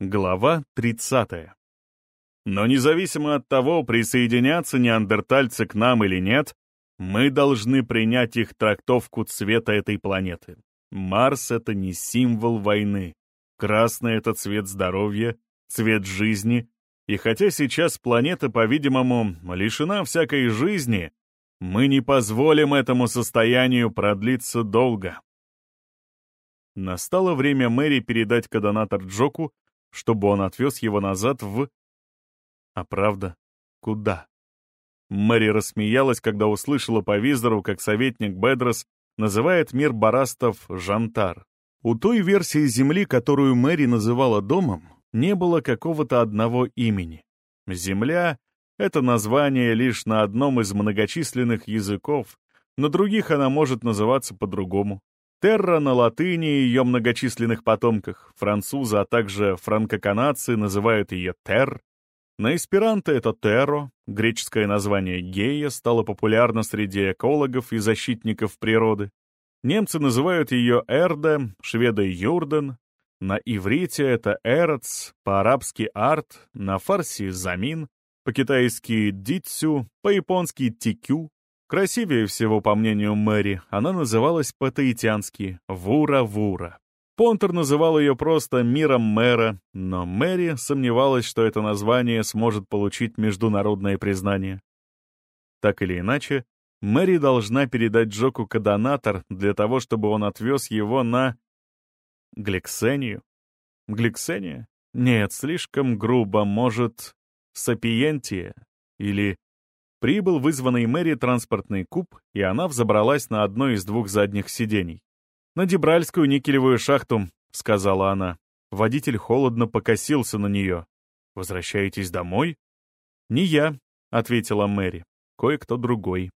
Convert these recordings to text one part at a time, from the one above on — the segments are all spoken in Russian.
Глава 30. Но независимо от того, присоединятся неандертальцы к нам или нет, мы должны принять их трактовку цвета этой планеты. Марс — это не символ войны. Красный — это цвет здоровья, цвет жизни. И хотя сейчас планета, по-видимому, лишена всякой жизни, мы не позволим этому состоянию продлиться долго. Настало время Мэри передать кадонатор Джоку, чтобы он отвез его назад в... А правда, куда? Мэри рассмеялась, когда услышала по визору, как советник Бедрос называет мир барастов Жантар. У той версии Земли, которую Мэри называла домом, не было какого-то одного имени. Земля — это название лишь на одном из многочисленных языков, на других она может называться по-другому. Терра на латыни и ее многочисленных потомках, французы, а также франкоканадцы называют ее Тер. На эсперанто это Терро, греческое название Гея стало популярно среди экологов и защитников природы. Немцы называют ее Эрде, шведы Юрден. На иврите это Эрец, по-арабски Арт, на фарси Замин, по-китайски Дитсю, по-японски Тикю, Красивее всего, по мнению Мэри, она называлась по-таитянски «Вура-Вура». Понтер называл ее просто «Миром мэра», но Мэри сомневалась, что это название сможет получить международное признание. Так или иначе, Мэри должна передать Джоку кадонатор для того, чтобы он отвез его на... Гликсению? Гликсения? Нет, слишком грубо, может, Сапиентия? Или Прибыл вызванный Мэри транспортный куб, и она взобралась на одно из двух задних сидений. «На Дебральскую никелевую шахту», — сказала она. Водитель холодно покосился на нее. «Возвращаетесь домой?» «Не я», — ответила Мэри. «Кое-кто другой».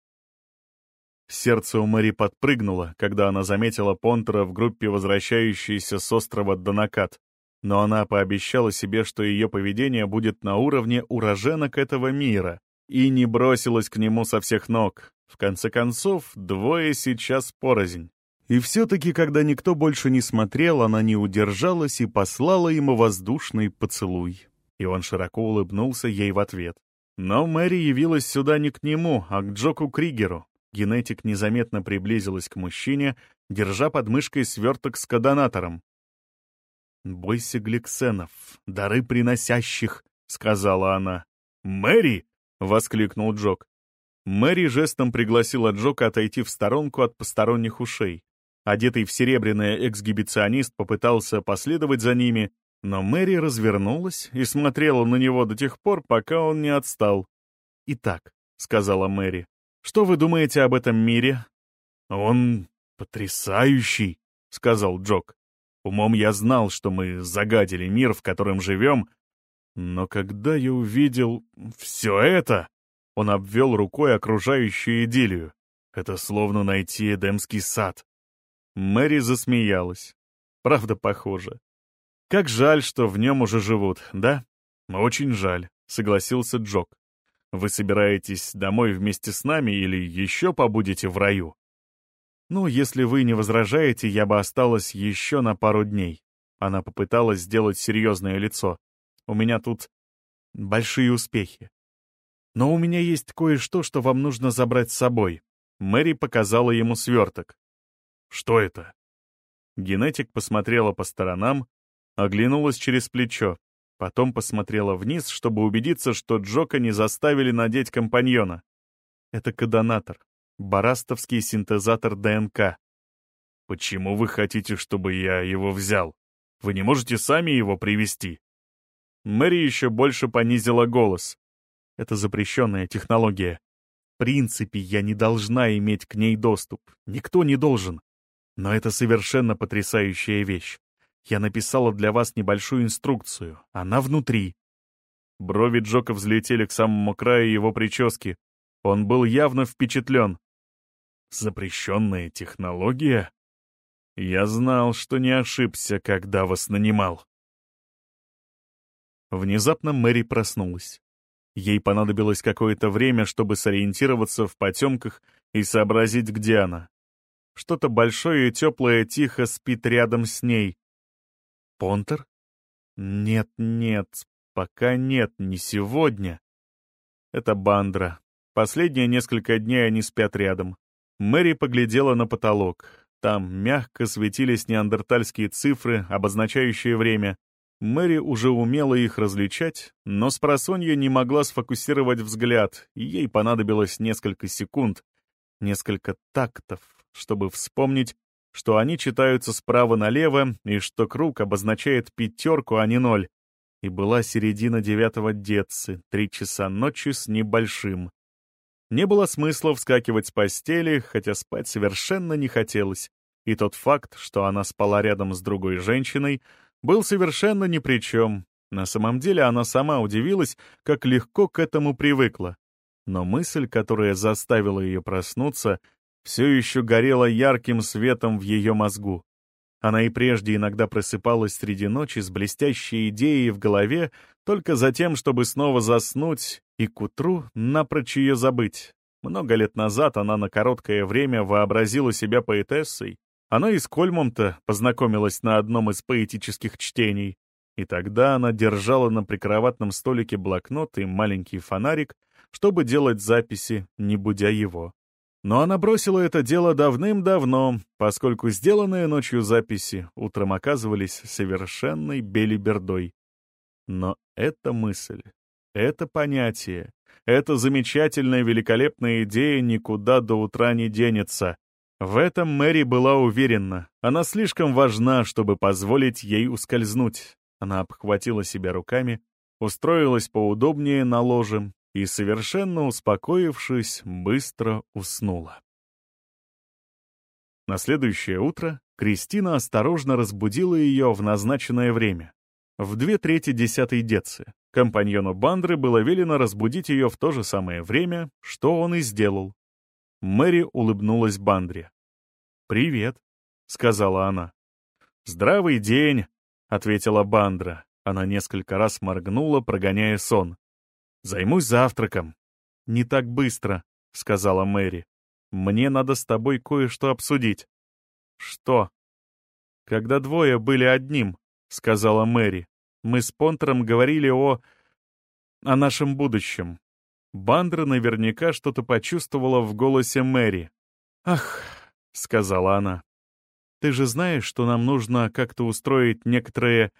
Сердце у Мэри подпрыгнуло, когда она заметила Понтера в группе, возвращающейся с острова Донакат. Но она пообещала себе, что ее поведение будет на уровне уроженок этого мира, и не бросилась к нему со всех ног. В конце концов, двое сейчас порознь. И все-таки, когда никто больше не смотрел, она не удержалась и послала ему воздушный поцелуй. И он широко улыбнулся ей в ответ. Но Мэри явилась сюда не к нему, а к Джоку Кригеру. Генетик незаметно приблизилась к мужчине, держа под мышкой сверток с кадонатором. «Бойся гликсенов, дары приносящих», — сказала она. «Мэри!» — воскликнул Джок. Мэри жестом пригласила Джока отойти в сторонку от посторонних ушей. Одетый в серебряное эксгибиционист попытался последовать за ними, но Мэри развернулась и смотрела на него до тех пор, пока он не отстал. «Итак», — сказала Мэри, — «что вы думаете об этом мире?» «Он потрясающий», — сказал Джок. «Умом я знал, что мы загадили мир, в котором живем, но когда я увидел все это, он обвел рукой окружающую идиллию. Это словно найти Эдемский сад. Мэри засмеялась. Правда, похоже. Как жаль, что в нем уже живут, да? Очень жаль, согласился Джок. Вы собираетесь домой вместе с нами или еще побудете в раю? Ну, если вы не возражаете, я бы осталась еще на пару дней. Она попыталась сделать серьезное лицо. У меня тут большие успехи. Но у меня есть кое-что, что вам нужно забрать с собой. Мэри показала ему сверток. Что это? Генетик посмотрела по сторонам, оглянулась через плечо, потом посмотрела вниз, чтобы убедиться, что Джока не заставили надеть компаньона. Это кадонатор, барастовский синтезатор ДНК. Почему вы хотите, чтобы я его взял? Вы не можете сами его привести? Мэри еще больше понизила голос. Это запрещенная технология. В принципе, я не должна иметь к ней доступ. Никто не должен. Но это совершенно потрясающая вещь. Я написала для вас небольшую инструкцию. Она внутри. Брови Джока взлетели к самому краю его прически. Он был явно впечатлен. «Запрещенная технология?» «Я знал, что не ошибся, когда вас нанимал». Внезапно Мэри проснулась. Ей понадобилось какое-то время, чтобы сориентироваться в потемках и сообразить, где она. Что-то большое и теплое тихо спит рядом с ней. Понтер? Нет-нет, пока нет, не сегодня. Это Бандра. Последние несколько дней они спят рядом. Мэри поглядела на потолок. Там мягко светились неандертальские цифры, обозначающие время. Мэри уже умела их различать, но с просонья не могла сфокусировать взгляд, и ей понадобилось несколько секунд, несколько тактов, чтобы вспомнить, что они читаются справа налево и что круг обозначает пятерку, а не ноль. И была середина девятого детцы, три часа ночи с небольшим. Не было смысла вскакивать с постели, хотя спать совершенно не хотелось, и тот факт, что она спала рядом с другой женщиной, был совершенно ни при чем. На самом деле она сама удивилась, как легко к этому привыкла. Но мысль, которая заставила ее проснуться, все еще горела ярким светом в ее мозгу. Она и прежде иногда просыпалась среди ночи с блестящей идеей в голове, только за тем, чтобы снова заснуть и к утру напрочь ее забыть. Много лет назад она на короткое время вообразила себя поэтессой. Она и с Кольмом-то познакомилась на одном из поэтических чтений. И тогда она держала на прикроватном столике блокнот и маленький фонарик, чтобы делать записи, не будя его. Но она бросила это дело давным-давно, поскольку сделанные ночью записи утром оказывались совершенной белибердой. Но эта мысль, это понятие, эта замечательная великолепная идея никуда до утра не денется. В этом Мэри была уверена. Она слишком важна, чтобы позволить ей ускользнуть. Она обхватила себя руками, устроилась поудобнее на ложе и, совершенно успокоившись, быстро уснула. На следующее утро Кристина осторожно разбудила ее в назначенное время. В две трети десятой децы. Компаньону Бандры было велено разбудить ее в то же самое время, что он и сделал. Мэри улыбнулась Бандре. «Привет», — сказала она. «Здравый день», — ответила Бандра. Она несколько раз моргнула, прогоняя сон. Займусь завтраком». «Не так быстро», — сказала Мэри. «Мне надо с тобой кое-что обсудить». «Что?» «Когда двое были одним», — сказала Мэри. «Мы с Понтером говорили о... о нашем будущем». Бандра наверняка что-то почувствовала в голосе Мэри. «Ах», — сказала она, — «ты же знаешь, что нам нужно как-то устроить некоторые...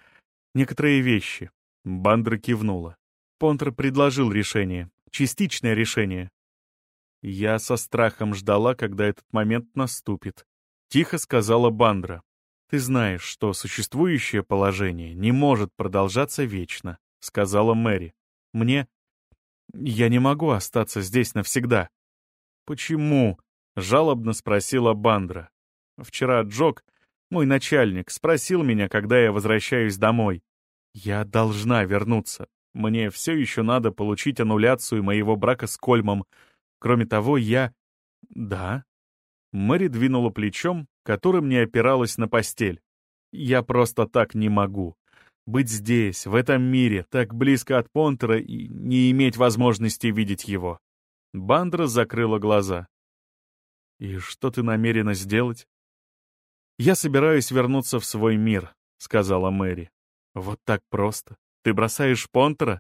некоторые вещи». Бандра кивнула. Понтер предложил решение, частичное решение. Я со страхом ждала, когда этот момент наступит. Тихо сказала Бандра. «Ты знаешь, что существующее положение не может продолжаться вечно», — сказала Мэри. «Мне... Я не могу остаться здесь навсегда». «Почему?» — жалобно спросила Бандра. «Вчера Джок, мой начальник, спросил меня, когда я возвращаюсь домой. Я должна вернуться. Мне все еще надо получить аннуляцию моего брака с Кольмом. Кроме того, я... Да. Мэри двинула плечом, которым не опиралась на постель. Я просто так не могу. Быть здесь, в этом мире, так близко от Понтера и не иметь возможности видеть его. Бандра закрыла глаза. «И что ты намерена сделать?» «Я собираюсь вернуться в свой мир», — сказала Мэри. «Вот так просто. Ты бросаешь Понтера?»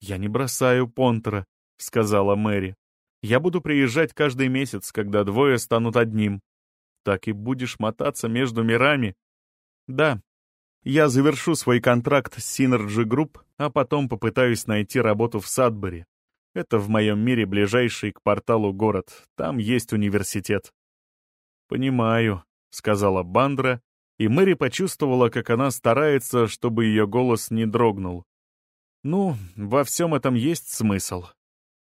«Я не бросаю Понтера», — сказала Мэри. «Я буду приезжать каждый месяц, когда двое станут одним. Так и будешь мотаться между мирами?» «Да. Я завершу свой контракт с Synergy Group, а потом попытаюсь найти работу в Садбери. Это в моем мире ближайший к порталу город. Там есть университет». «Понимаю», — сказала Бандра и Мэри почувствовала, как она старается, чтобы ее голос не дрогнул. «Ну, во всем этом есть смысл».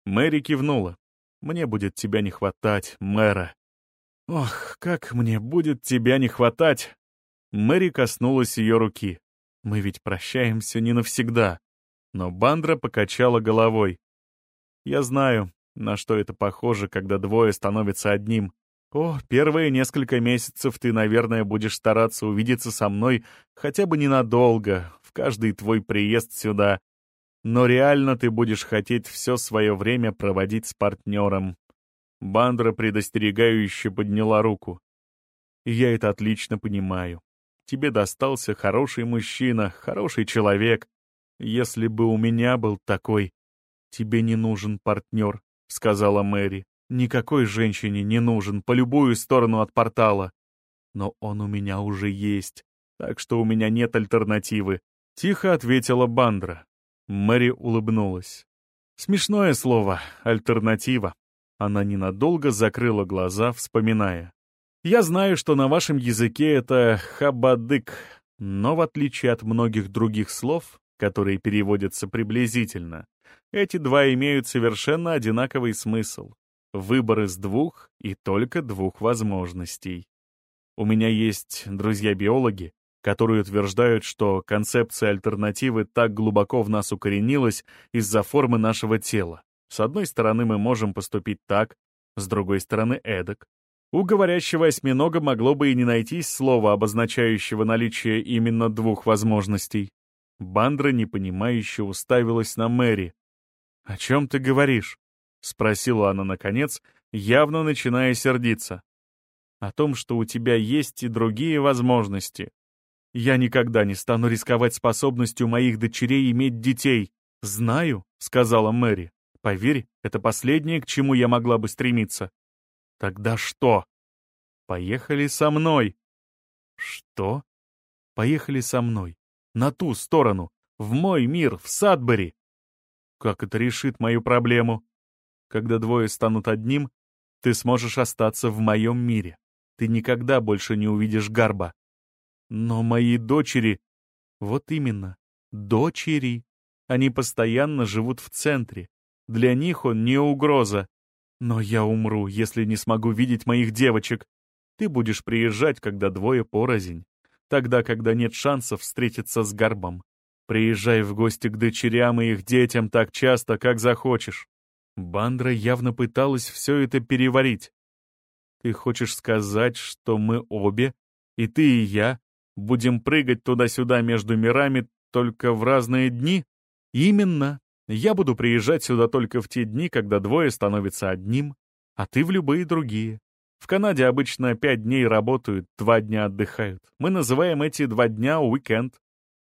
Мэри кивнула. «Мне будет тебя не хватать, мэра». «Ох, как мне будет тебя не хватать!» Мэри коснулась ее руки. «Мы ведь прощаемся не навсегда». Но Бандра покачала головой. «Я знаю, на что это похоже, когда двое становятся одним. О, первые несколько месяцев ты, наверное, будешь стараться увидеться со мной хотя бы ненадолго, в каждый твой приезд сюда. Но реально ты будешь хотеть все свое время проводить с партнером. Бандра предостерегающе подняла руку. Я это отлично понимаю. Тебе достался хороший мужчина, хороший человек. Если бы у меня был такой... Тебе не нужен партнер, — сказала Мэри. Никакой женщине не нужен, по любую сторону от портала. Но он у меня уже есть, так что у меня нет альтернативы. Тихо ответила Бандра. Мэри улыбнулась. Смешное слово «альтернатива». Она ненадолго закрыла глаза, вспоминая. «Я знаю, что на вашем языке это «хабадык», но в отличие от многих других слов, которые переводятся приблизительно, эти два имеют совершенно одинаковый смысл. Выбор из двух и только двух возможностей. У меня есть друзья-биологи, которые утверждают, что концепция альтернативы так глубоко в нас укоренилась из-за формы нашего тела. С одной стороны, мы можем поступить так, с другой стороны — эдак. У говорящего осьминога могло бы и не найтись слова, обозначающего наличие именно двух возможностей. Бандра непонимающе уставилась на Мэри. «О чем ты говоришь?» — спросила она наконец, явно начиная сердиться. «О том, что у тебя есть и другие возможности. Я никогда не стану рисковать способностью моих дочерей иметь детей. Знаю», — сказала Мэри. «Поверь, это последнее, к чему я могла бы стремиться». «Тогда что?» «Поехали со мной». «Что?» «Поехали со мной. На ту сторону. В мой мир, в Садбери». «Как это решит мою проблему?» «Когда двое станут одним, ты сможешь остаться в моем мире. Ты никогда больше не увидишь Гарба. Но мои дочери... Вот именно, дочери. Они постоянно живут в центре. Для них он не угроза. Но я умру, если не смогу видеть моих девочек. Ты будешь приезжать, когда двое порознь. Тогда, когда нет шансов встретиться с Гарбом. Приезжай в гости к дочерям и их детям так часто, как захочешь. Бандра явно пыталась все это переварить. Ты хочешь сказать, что мы обе, и ты, и я, Будем прыгать туда-сюда между мирами только в разные дни? Именно. Я буду приезжать сюда только в те дни, когда двое становятся одним, а ты в любые другие. В Канаде обычно пять дней работают, два дня отдыхают. Мы называем эти два дня уикенд.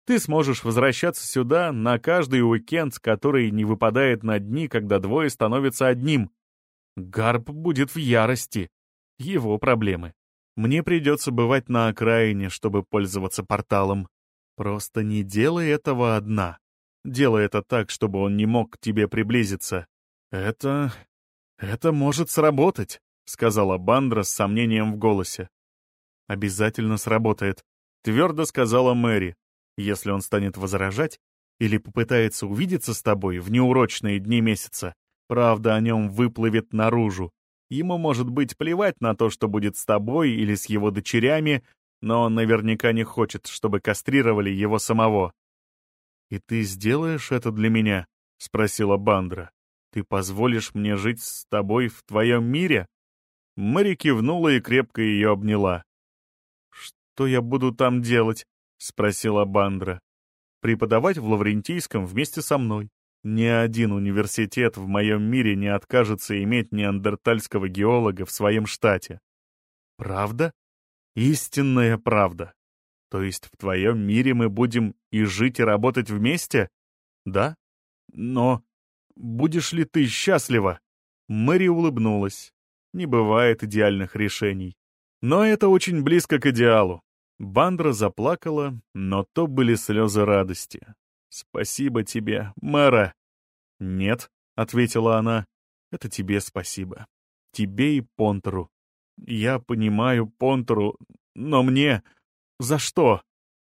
Ты сможешь возвращаться сюда на каждый уикенд, который не выпадает на дни, когда двое становятся одним. Гарп будет в ярости. Его проблемы. Мне придется бывать на окраине, чтобы пользоваться порталом. Просто не делай этого одна. Делай это так, чтобы он не мог к тебе приблизиться. Это... это может сработать, — сказала Бандра с сомнением в голосе. «Обязательно сработает», — твердо сказала Мэри. «Если он станет возражать или попытается увидеться с тобой в неурочные дни месяца, правда о нем выплывет наружу, Ему, может быть, плевать на то, что будет с тобой или с его дочерями, но он наверняка не хочет, чтобы кастрировали его самого. «И ты сделаешь это для меня?» — спросила Бандра. «Ты позволишь мне жить с тобой в твоем мире?» Мэри кивнула и крепко ее обняла. «Что я буду там делать?» — спросила Бандра. «Преподавать в Лаврентийском вместе со мной. Ни один университет в моем мире не откажется иметь неандертальского геолога в своем штате. Правда? Истинная правда. То есть в твоем мире мы будем и жить, и работать вместе? Да? Но будешь ли ты счастлива? Мэри улыбнулась. Не бывает идеальных решений. Но это очень близко к идеалу. Бандра заплакала, но то были слезы радости. «Спасибо тебе, Мэра!» «Нет», — ответила она, — «это тебе спасибо. Тебе и Понтеру. Я понимаю Понтеру, но мне... За что?»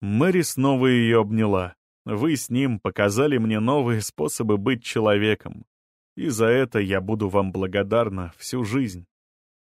Мэри снова ее обняла. «Вы с ним показали мне новые способы быть человеком. И за это я буду вам благодарна всю жизнь».